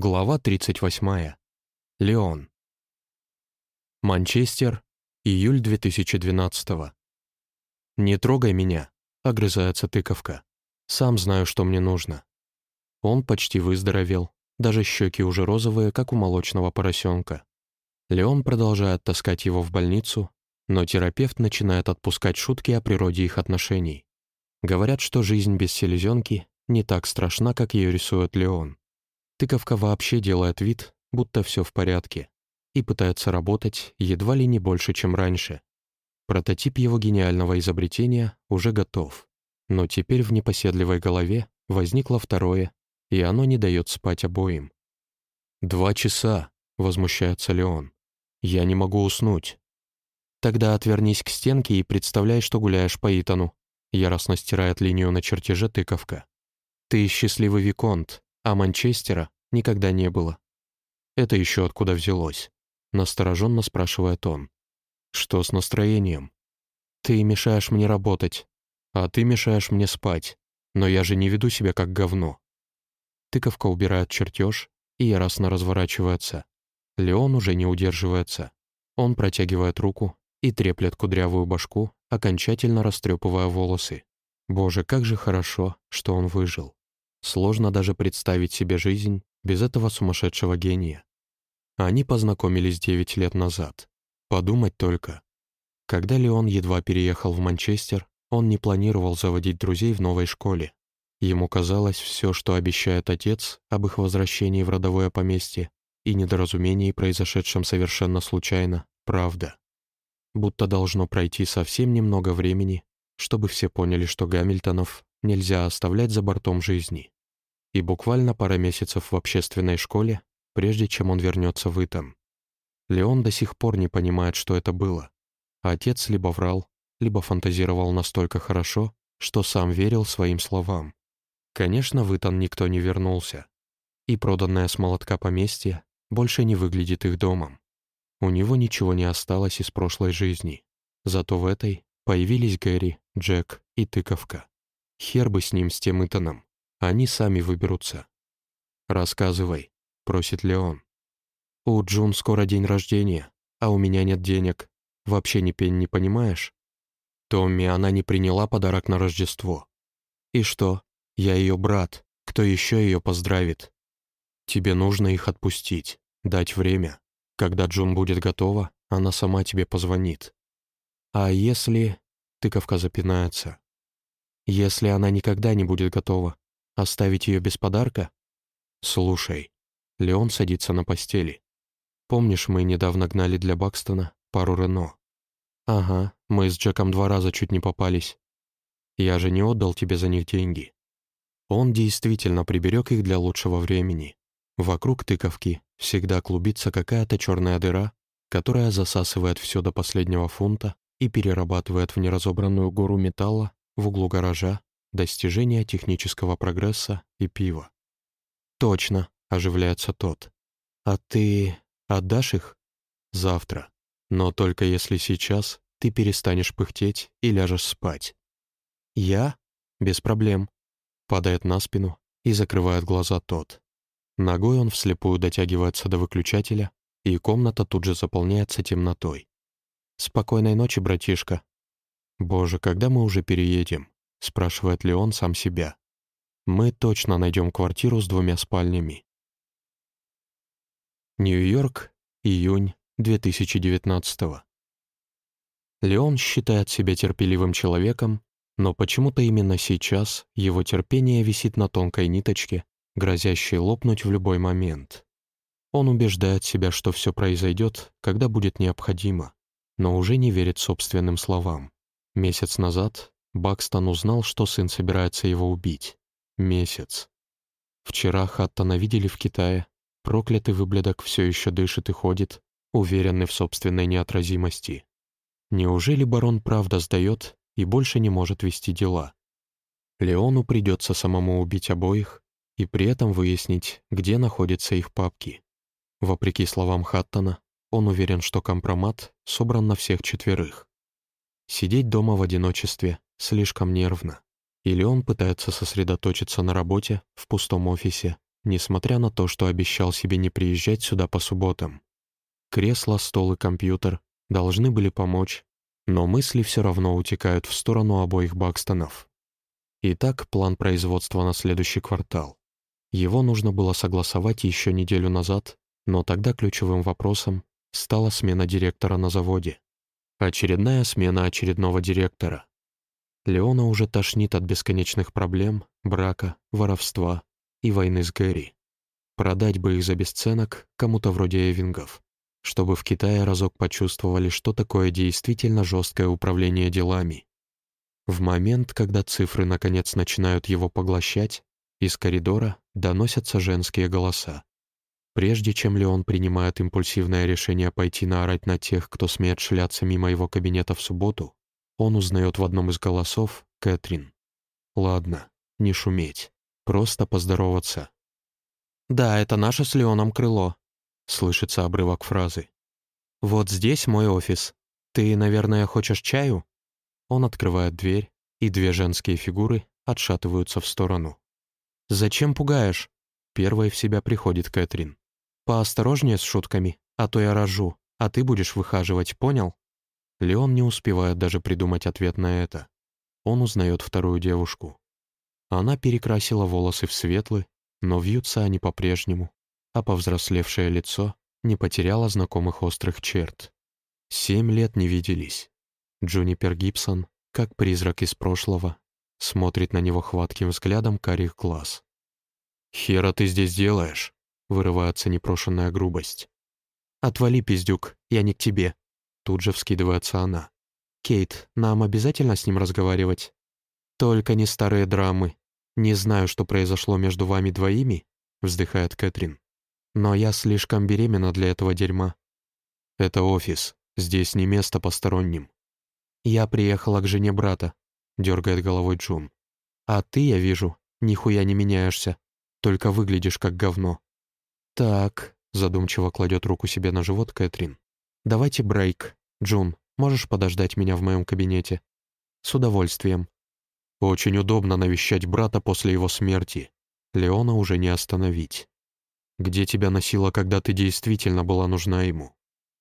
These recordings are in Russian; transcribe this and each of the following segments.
Глава 38. Леон. Манчестер, июль 2012 «Не трогай меня», — огрызается тыковка. «Сам знаю, что мне нужно». Он почти выздоровел, даже щеки уже розовые, как у молочного поросенка. Леон продолжает таскать его в больницу, но терапевт начинает отпускать шутки о природе их отношений. Говорят, что жизнь без селезенки не так страшна, как ее рисует Леон. Тыковка вообще делает вид, будто все в порядке, и пытается работать едва ли не больше, чем раньше. Прототип его гениального изобретения уже готов, но теперь в непоседливой голове возникло второе, и оно не дает спать обоим. «Два часа», — возмущается Леон. «Я не могу уснуть». «Тогда отвернись к стенке и представляй, что гуляешь по Итану», — яростно стирает линию на чертеже тыковка. «Ты счастливый Виконт, а Манчестера никогда не было. Это еще откуда взялось? Настороженно спрашивает он. Что с настроением? Ты мешаешь мне работать, а ты мешаешь мне спать. Но я же не веду себя как говно. Тыковка убирает чертеж и яростно разворачивается. Леон уже не удерживается. Он протягивает руку и треплет кудрявую башку, окончательно растрепывая волосы. Боже, как же хорошо, что он выжил. Сложно даже представить себе жизнь без этого сумасшедшего гения. Они познакомились 9 лет назад. Подумать только. Когда Леон едва переехал в Манчестер, он не планировал заводить друзей в новой школе. Ему казалось, все, что обещает отец об их возвращении в родовое поместье и недоразумении, произошедшем совершенно случайно, правда. Будто должно пройти совсем немного времени, чтобы все поняли, что Гамильтонов нельзя оставлять за бортом жизни. И буквально пара месяцев в общественной школе, прежде чем он вернется в Итан. Леон до сих пор не понимает, что это было. Отец либо врал, либо фантазировал настолько хорошо, что сам верил своим словам. Конечно, в Итан никто не вернулся. И проданное с молотка поместье больше не выглядит их домом. У него ничего не осталось из прошлой жизни. Зато в этой появились Гэри, Джек и тыковка. Хер бы с ним, с тем Итаном. Они сами выберутся. «Рассказывай», — просит Леон. «У Джун скоро день рождения, а у меня нет денег. Вообще ни пень не понимаешь?» Томми, она не приняла подарок на Рождество. «И что? Я ее брат. Кто еще ее поздравит?» «Тебе нужно их отпустить, дать время. Когда Джун будет готова, она сама тебе позвонит». «А если...» — тыковка запинается. Если она никогда не будет готова, оставить ее без подарка? Слушай, Леон садится на постели. Помнишь, мы недавно гнали для Бакстона пару Рено? Ага, мы с Джеком два раза чуть не попались. Я же не отдал тебе за них деньги. Он действительно приберег их для лучшего времени. Вокруг тыковки всегда клубится какая-то черная дыра, которая засасывает все до последнего фунта и перерабатывает в неразобранную гору металла в углу гаража, достижение технического прогресса и пива. «Точно», — оживляется тот. «А ты отдашь их?» «Завтра. Но только если сейчас ты перестанешь пыхтеть и ляжешь спать». «Я? Без проблем». Падает на спину и закрывает глаза тот. Ногой он вслепую дотягивается до выключателя, и комната тут же заполняется темнотой. «Спокойной ночи, братишка», «Боже, когда мы уже переедем?» — спрашивает Леон сам себя. «Мы точно найдем квартиру с двумя спальнями». Нью-Йорк, июнь 2019 -го. Леон считает себя терпеливым человеком, но почему-то именно сейчас его терпение висит на тонкой ниточке, грозящей лопнуть в любой момент. Он убеждает себя, что все произойдет, когда будет необходимо, но уже не верит собственным словам. Месяц назад Бакстон узнал, что сын собирается его убить. Месяц. Вчера Хаттона видели в Китае. Проклятый выблядок все еще дышит и ходит, уверенный в собственной неотразимости. Неужели барон правда сдает и больше не может вести дела? Леону придется самому убить обоих и при этом выяснить, где находятся их папки. Вопреки словам Хаттона, он уверен, что компромат собран на всех четверых. Сидеть дома в одиночестве слишком нервно. Или он пытается сосредоточиться на работе в пустом офисе, несмотря на то, что обещал себе не приезжать сюда по субботам. Кресло, стол и компьютер должны были помочь, но мысли все равно утекают в сторону обоих Бакстонов. Итак, план производства на следующий квартал. Его нужно было согласовать еще неделю назад, но тогда ключевым вопросом стала смена директора на заводе. Очередная смена очередного директора. Леона уже тошнит от бесконечных проблем, брака, воровства и войны с Гэри. Продать бы их за бесценок кому-то вроде Эвингов, чтобы в Китае разок почувствовали, что такое действительно жесткое управление делами. В момент, когда цифры наконец начинают его поглощать, из коридора доносятся женские голоса. Прежде чем Леон принимает импульсивное решение пойти наорать на тех, кто смеет шляться мимо его кабинета в субботу, он узнает в одном из голосов Кэтрин. Ладно, не шуметь, просто поздороваться. «Да, это наше с Леоном крыло», — слышится обрывок фразы. «Вот здесь мой офис. Ты, наверное, хочешь чаю?» Он открывает дверь, и две женские фигуры отшатываются в сторону. «Зачем пугаешь?» Первой в себя приходит Кэтрин. «Поосторожнее с шутками, а то я рожу, а ты будешь выхаживать, понял?» Леон не успевает даже придумать ответ на это. Он узнает вторую девушку. Она перекрасила волосы в светлый, но вьются они по-прежнему, а повзрослевшее лицо не потеряло знакомых острых черт. Семь лет не виделись. Джунипер Гибсон, как призрак из прошлого, смотрит на него хватким взглядом карих глаз. «Хера ты здесь делаешь?» — вырывается непрошенная грубость. «Отвали, пиздюк, я не к тебе», Тут же вскидывается она. «Кейт, нам обязательно с ним разговаривать?» «Только не старые драмы. Не знаю, что произошло между вами двоими», — вздыхает Кэтрин. «Но я слишком беременна для этого дерьма». «Это офис. Здесь не место посторонним». «Я приехала к жене брата», — дергает головой Джун. «А ты, я вижу, нихуя не меняешься. Только выглядишь как говно». «Так», — задумчиво кладет руку себе на живот Кэтрин. «Давайте брейк. Джун, можешь подождать меня в моем кабинете?» «С удовольствием». «Очень удобно навещать брата после его смерти. Леона уже не остановить. Где тебя носило, когда ты действительно была нужна ему?»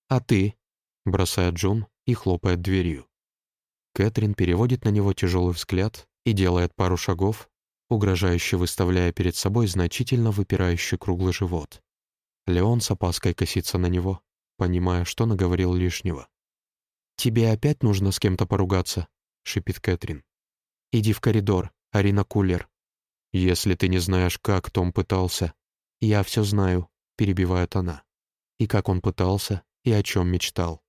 «А ты?» — бросает Джун и хлопает дверью. Кэтрин переводит на него тяжелый взгляд и делает пару шагов, угрожающе выставляя перед собой значительно выпирающий круглый живот. Леон с опаской косится на него, понимая, что наговорил лишнего. «Тебе опять нужно с кем-то поругаться?» — шипит Кэтрин. «Иди в коридор, Арина Кулер». «Если ты не знаешь, как Том пытался...» «Я все знаю», — перебивает она. «И как он пытался, и о чем мечтал.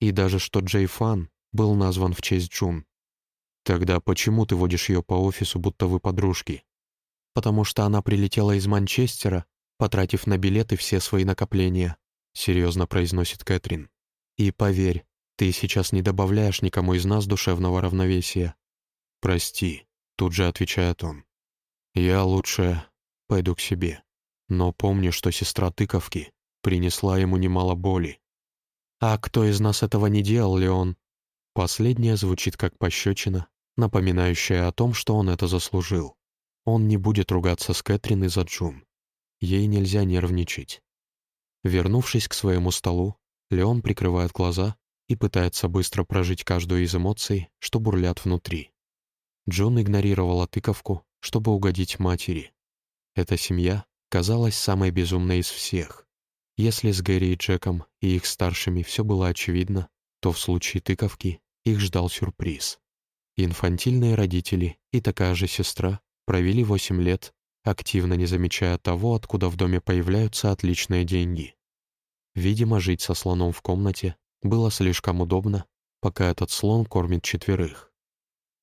И даже что Джей Фан был назван в честь Джун. Тогда почему ты водишь ее по офису, будто вы подружки?» «Потому что она прилетела из Манчестера, потратив на билеты все свои накопления», — серьезно произносит Кэтрин. «И поверь, ты сейчас не добавляешь никому из нас душевного равновесия. Прости, тут же отвечает он. Я лучше пойду к себе. Но помни, что сестра тыковки принесла ему немало боли. А кто из нас этого не делал, Леон? Последнее звучит как пощечина, напоминающая о том, что он это заслужил. Он не будет ругаться с Кэтрин из-за Джун. Ей нельзя нервничать. Вернувшись к своему столу, Леон прикрывает глаза и пытается быстро прожить каждую из эмоций, что бурлят внутри. Джон игнорировала тыковку, чтобы угодить матери. Эта семья казалась самой безумной из всех. Если с Гэри и Джеком и их старшими все было очевидно, то в случае тыковки их ждал сюрприз. Инфантильные родители и такая же сестра провели 8 лет, активно не замечая того, откуда в доме появляются отличные деньги. Видимо, жить со слоном в комнате было слишком удобно, пока этот слон кормит четверых.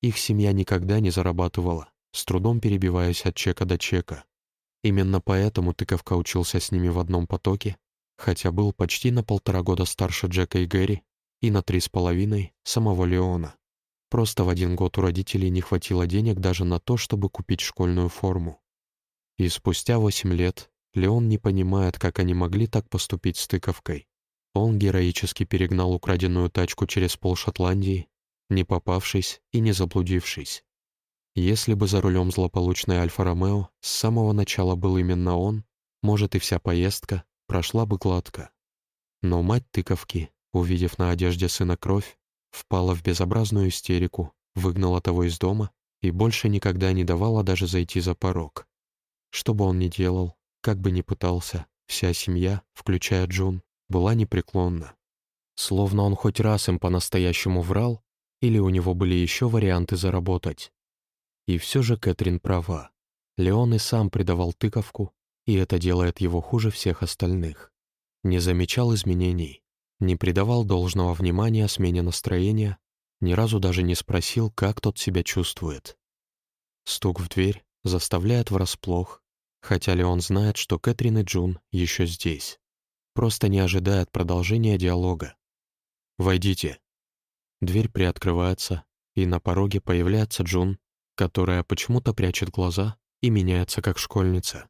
Их семья никогда не зарабатывала, с трудом перебиваясь от чека до чека. Именно поэтому тыковка учился с ними в одном потоке, хотя был почти на полтора года старше Джека и Гэри и на три с половиной самого Леона. Просто в один год у родителей не хватило денег даже на то, чтобы купить школьную форму. И спустя восемь лет Леон не понимает, как они могли так поступить с тыковкой. Он героически перегнал украденную тачку через пол Шотландии, не попавшись и не заблудившись. Если бы за рулем злополучной Альфа-Ромео с самого начала был именно он, может и вся поездка прошла бы гладко. Но мать тыковки, увидев на одежде сына кровь, впала в безобразную истерику, выгнала того из дома и больше никогда не давала даже зайти за порог. Что бы он ни делал, как бы ни пытался, вся семья, включая Джун, была непреклонна. Словно он хоть раз им по-настоящему врал, или у него были еще варианты заработать. И все же Кэтрин права. Леон и сам предавал тыковку, и это делает его хуже всех остальных. Не замечал изменений, не придавал должного внимания смене настроения, ни разу даже не спросил, как тот себя чувствует. Стук в дверь заставляет врасплох, хотя Леон знает, что Кэтрин и Джун еще здесь. Просто не ожидает продолжения диалога. «Войдите». Дверь приоткрывается, и на пороге появляется Джун, которая почему-то прячет глаза и меняется как школьница.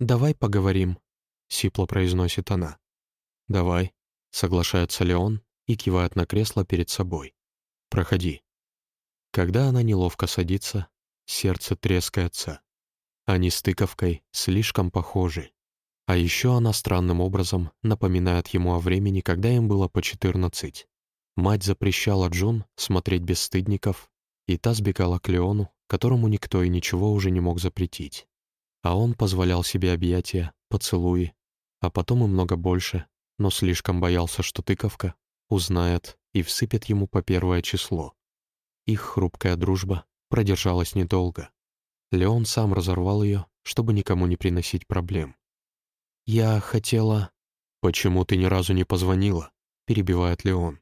«Давай поговорим», — сипло произносит она. «Давай», — соглашается Леон и кивает на кресло перед собой. «Проходи». Когда она неловко садится, сердце трескается. Они с тыковкой слишком похожи. А еще она странным образом напоминает ему о времени, когда им было по 14. Мать запрещала Джун смотреть бесстыдников, и та сбегала к Леону, которому никто и ничего уже не мог запретить. А он позволял себе объятия, поцелуи, а потом и много больше, но слишком боялся, что тыковка узнает и всыпет ему по первое число. Их хрупкая дружба продержалась недолго. Леон сам разорвал ее, чтобы никому не приносить проблем. «Я хотела...» «Почему ты ни разу не позвонила?» — перебивает Леон.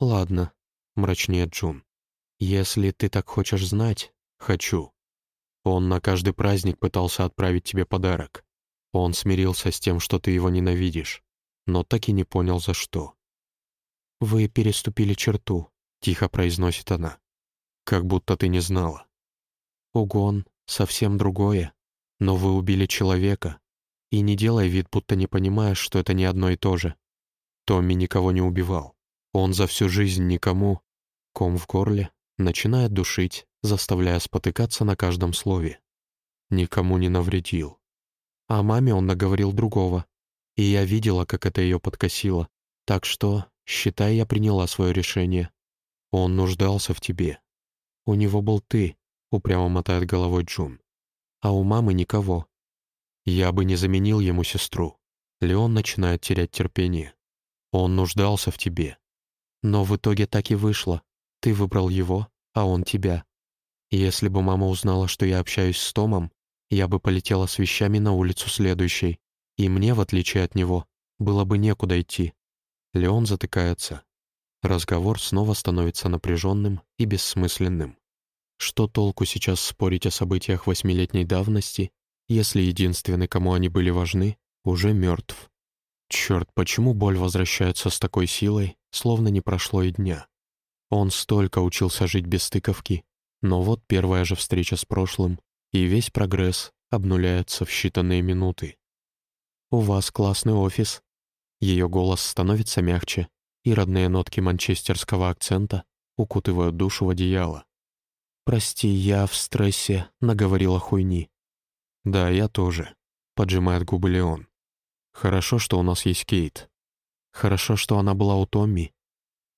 «Ладно», — мрачнеет Джун. «Если ты так хочешь знать, хочу. Он на каждый праздник пытался отправить тебе подарок. Он смирился с тем, что ты его ненавидишь, но так и не понял, за что. «Вы переступили черту», — тихо произносит она. «Как будто ты не знала». «Угон — совсем другое. Но вы убили человека. И не делай вид, будто не понимаешь, что это не одно и то же. Томми никого не убивал. Он за всю жизнь никому...» Ком в горле начинает душить, заставляя спотыкаться на каждом слове. Никому не навредил. А маме он наговорил другого. И я видела, как это ее подкосило. Так что, считай, я приняла свое решение. Он нуждался в тебе. У него был ты, упрямо мотает головой Джун. А у мамы никого. Я бы не заменил ему сестру. Леон начинает терять терпение. Он нуждался в тебе. Но в итоге так и вышло. Ты выбрал его, а он тебя. Если бы мама узнала, что я общаюсь с Томом, я бы полетела с вещами на улицу следующей, и мне, в отличие от него, было бы некуда идти. Леон затыкается. Разговор снова становится напряженным и бессмысленным. Что толку сейчас спорить о событиях восьмилетней давности, если единственный, кому они были важны, уже мертв? Черт, почему боль возвращается с такой силой, словно не прошло и дня? Он столько учился жить без стыковки, но вот первая же встреча с прошлым, и весь прогресс обнуляется в считанные минуты. «У вас классный офис». Ее голос становится мягче, и родные нотки манчестерского акцента укутывают душу в одеяло. «Прости, я в стрессе», — наговорила хуйни. «Да, я тоже», — поджимает губы Леон. «Хорошо, что у нас есть Кейт. Хорошо, что она была у Томми.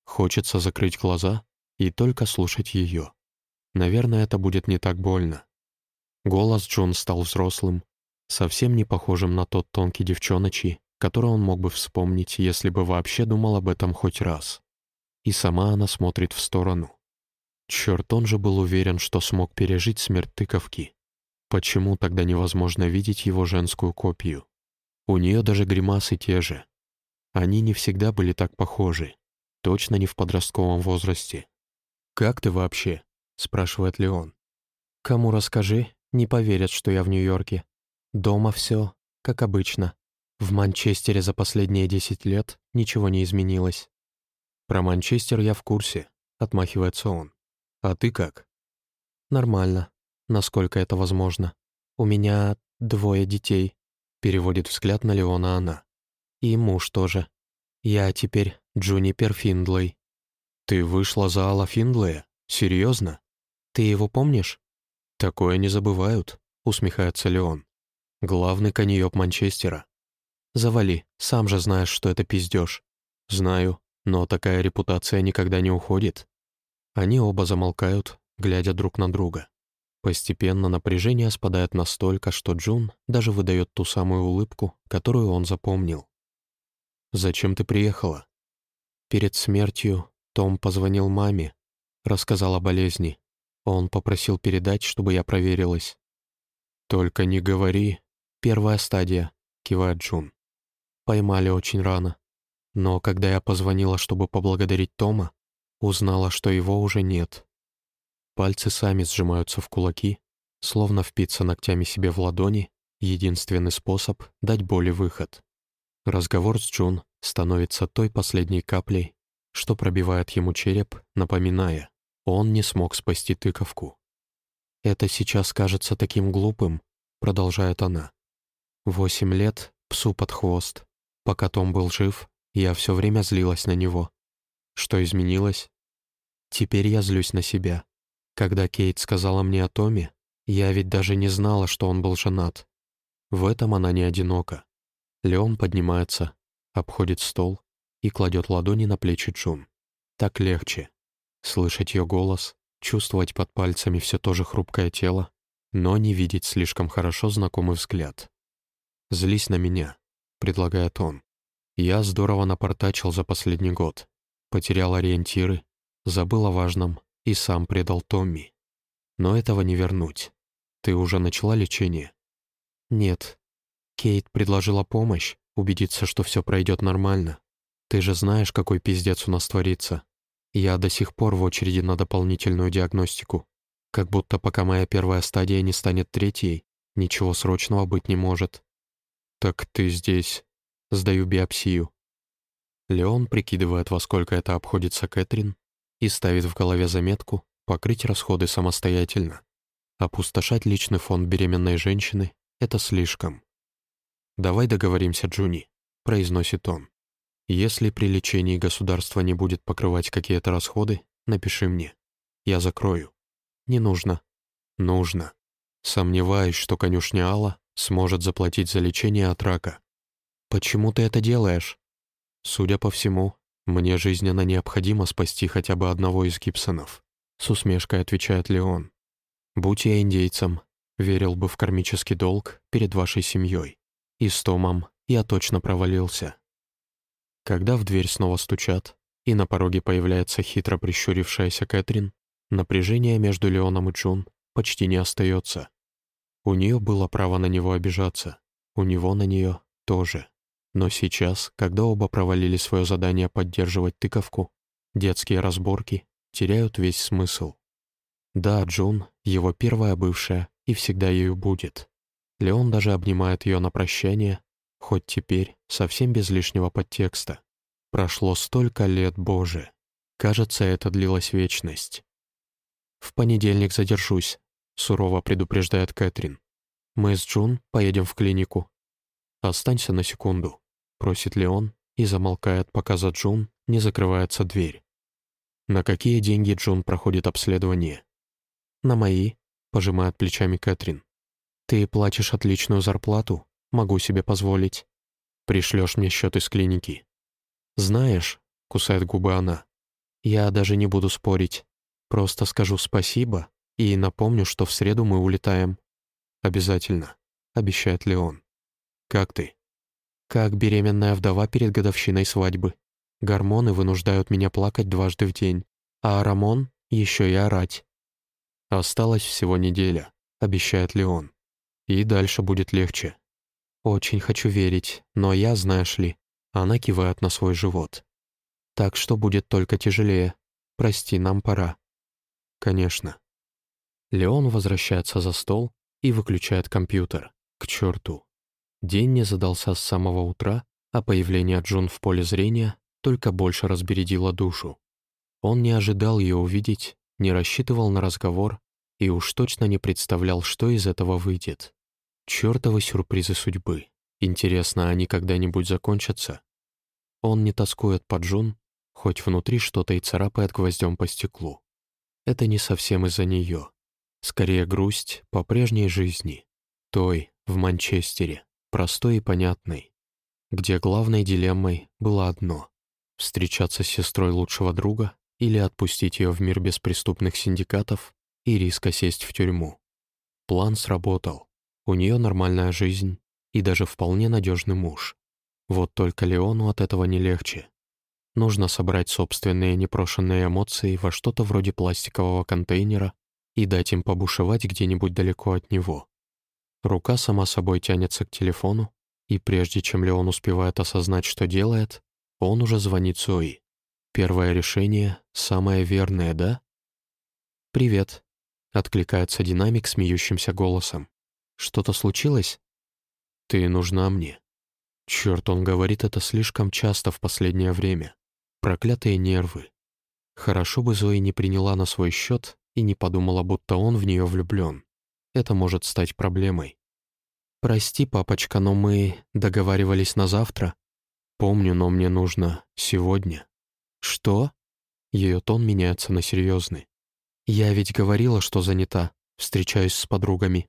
Хочется закрыть глаза и только слушать ее. Наверное, это будет не так больно. Голос Джон стал взрослым, совсем не похожим на тот тонкий девчоночий, который он мог бы вспомнить, если бы вообще думал об этом хоть раз. И сама она смотрит в сторону. Черт, он же был уверен, что смог пережить смерть тыковки. Почему тогда невозможно видеть его женскую копию? У нее даже гримасы те же. Они не всегда были так похожи. Точно не в подростковом возрасте. «Как ты вообще?» — спрашивает Леон. «Кому расскажи, не поверят, что я в Нью-Йорке. Дома все, как обычно. В Манчестере за последние десять лет ничего не изменилось». «Про Манчестер я в курсе», — отмахивается он. «А ты как?» «Нормально, насколько это возможно. У меня двое детей», — переводит взгляд на Леона она. «И муж тоже. Я теперь Джунипер Финдлей». «Ты вышла за Алла Финдлея? Серьезно?» Ты его помнишь?» «Такое не забывают», — усмехается Леон. «Главный коньёб Манчестера». «Завали, сам же знаешь, что это пиздёж». «Знаю, но такая репутация никогда не уходит». Они оба замолкают, глядя друг на друга. Постепенно напряжение спадает настолько, что Джун даже выдает ту самую улыбку, которую он запомнил. «Зачем ты приехала?» Перед смертью Том позвонил маме, рассказал о болезни. Он попросил передать, чтобы я проверилась. «Только не говори. Первая стадия», — кивает Джун. Поймали очень рано. Но когда я позвонила, чтобы поблагодарить Тома, узнала, что его уже нет. Пальцы сами сжимаются в кулаки, словно впиться ногтями себе в ладони — единственный способ дать боли выход. Разговор с Джун становится той последней каплей, что пробивает ему череп, напоминая, он не смог спасти тыковку. «Это сейчас кажется таким глупым», — продолжает она. «Восемь лет псу под хвост. Пока Том был жив, я все время злилась на него. Что изменилось? Теперь я злюсь на себя. Когда Кейт сказала мне о Томе, я ведь даже не знала, что он был женат. В этом она не одинока. Леон поднимается, обходит стол и кладет ладони на плечи Джун. Так легче. Слышать ее голос, чувствовать под пальцами все то же хрупкое тело, но не видеть слишком хорошо знакомый взгляд. «Злись на меня», — предлагает он. «Я здорово напортачил за последний год. Потерял ориентиры, забыл о важном, и сам предал Томми. Но этого не вернуть. Ты уже начала лечение? Нет. Кейт предложила помощь, убедиться, что все пройдет нормально. Ты же знаешь, какой пиздец у нас творится. Я до сих пор в очереди на дополнительную диагностику. Как будто пока моя первая стадия не станет третьей, ничего срочного быть не может. Так ты здесь. Сдаю биопсию. Леон прикидывает, во сколько это обходится Кэтрин, и ставит в голове заметку «покрыть расходы самостоятельно». Опустошать личный фонд беременной женщины — это слишком. «Давай договоримся, Джуни», — произносит он. «Если при лечении государство не будет покрывать какие-то расходы, напиши мне. Я закрою». «Не нужно». «Нужно». Сомневаюсь, что конюшня Алла сможет заплатить за лечение от рака. «Почему ты это делаешь?» Судя по всему, «Мне жизненно необходимо спасти хотя бы одного из Гибсонов», — с усмешкой отвечает Леон. «Будь я индейцем, верил бы в кармический долг перед вашей семьей. И с Томом я точно провалился». Когда в дверь снова стучат, и на пороге появляется хитро прищурившаяся Кэтрин, напряжение между Леоном и Джун почти не остается. У нее было право на него обижаться, у него на нее тоже. Но сейчас, когда оба провалили свое задание поддерживать тыковку, детские разборки теряют весь смысл. Да, Джун — его первая бывшая и всегда ею будет. Леон даже обнимает ее на прощание, хоть теперь совсем без лишнего подтекста. Прошло столько лет, Боже. Кажется, это длилась вечность. «В понедельник задержусь», — сурово предупреждает Кэтрин. «Мы с Джун поедем в клинику. Останься на секунду». — просит Леон и замолкает, пока за Джун не закрывается дверь. «На какие деньги Джун проходит обследование?» «На мои», — пожимает плечами Кэтрин. «Ты платишь отличную зарплату, могу себе позволить. Пришлешь мне счет из клиники». «Знаешь», — кусает губы она, — «я даже не буду спорить. Просто скажу спасибо и напомню, что в среду мы улетаем». «Обязательно», — обещает Леон. «Как ты?» Как беременная вдова перед годовщиной свадьбы. Гормоны вынуждают меня плакать дважды в день, а Рамон еще и орать. Осталась всего неделя, обещает Леон. И дальше будет легче. Очень хочу верить, но я, знаешь ли, она кивает на свой живот. Так что будет только тяжелее. Прости, нам пора. Конечно. Леон возвращается за стол и выключает компьютер. К черту. День не задался с самого утра, а появление Джун в поле зрения только больше разбередило душу. Он не ожидал ее увидеть, не рассчитывал на разговор и уж точно не представлял, что из этого выйдет. Чёртовы сюрпризы судьбы. Интересно, они когда-нибудь закончатся? Он не тоскует по Джун, хоть внутри что-то и царапает гвоздем по стеклу. это не совсем из-за нее. Скорее грусть по прежней жизни. Той, в Манчестере, простой и понятной, где главной дилеммой было одно — встречаться с сестрой лучшего друга или отпустить ее в мир беспреступных синдикатов и риска сесть в тюрьму. План сработал. У нее нормальная жизнь и даже вполне надежный муж. Вот только Леону от этого не легче. Нужно собрать собственные непрошенные эмоции во что-то вроде пластикового контейнера и дать им побушевать где-нибудь далеко от него. Рука сама собой тянется к телефону, и прежде чем Леон успевает осознать, что делает, он уже звонит Зои. Первое решение — самое верное, да? «Привет», — откликается динамик смеющимся голосом. «Что-то случилось?» «Ты нужна мне». Черт, он говорит это слишком часто в последнее время. Проклятые нервы. Хорошо бы Зои не приняла на свой счет и не подумала, будто он в нее влюблен. Это может стать проблемой. «Прости, папочка, но мы договаривались на завтра. Помню, но мне нужно сегодня». «Что?» Ее тон меняется на серьезный. «Я ведь говорила, что занята. Встречаюсь с подругами».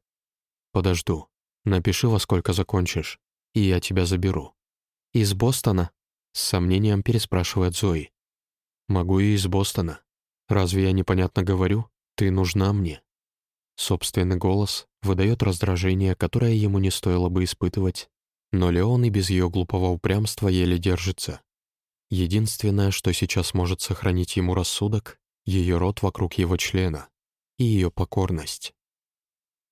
«Подожду. Напиши, во сколько закончишь, и я тебя заберу». «Из Бостона?» С сомнением переспрашивает Зои. «Могу и из Бостона. Разве я непонятно говорю? Ты нужна мне». Собственный голос выдает раздражение, которое ему не стоило бы испытывать, но Леон и без ее глупого упрямства еле держится. Единственное, что сейчас может сохранить ему рассудок, ее рот вокруг его члена и ее покорность.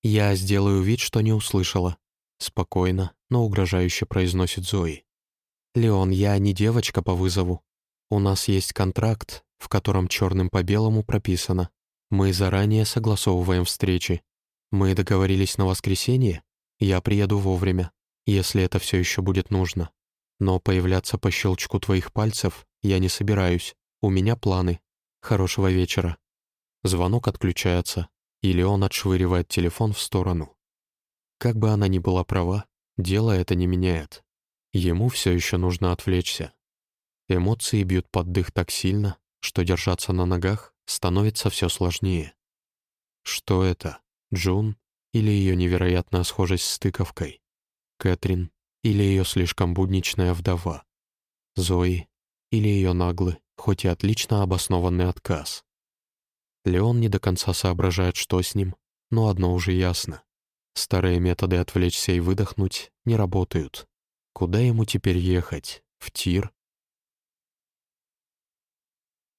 «Я сделаю вид, что не услышала», — спокойно, но угрожающе произносит Зои. «Леон, я не девочка по вызову. У нас есть контракт, в котором черным по белому прописано. Мы заранее согласовываем встречи. Мы договорились на воскресенье. Я приеду вовремя, если это все еще будет нужно. Но появляться по щелчку твоих пальцев я не собираюсь. У меня планы. Хорошего вечера. Звонок отключается, или он отшвыривает телефон в сторону. Как бы она ни была права, дело это не меняет. Ему все еще нужно отвлечься. Эмоции бьют под дых так сильно, что держаться на ногах становится все сложнее. Что это, Джун или ее невероятная схожесть с тыковкой? Кэтрин или ее слишком будничная вдова, Зои или ее наглый, хоть и отлично обоснованный отказ. Леон не до конца соображает, что с ним, но одно уже ясно. Старые методы отвлечься и выдохнуть не работают. Куда ему теперь ехать? В тир?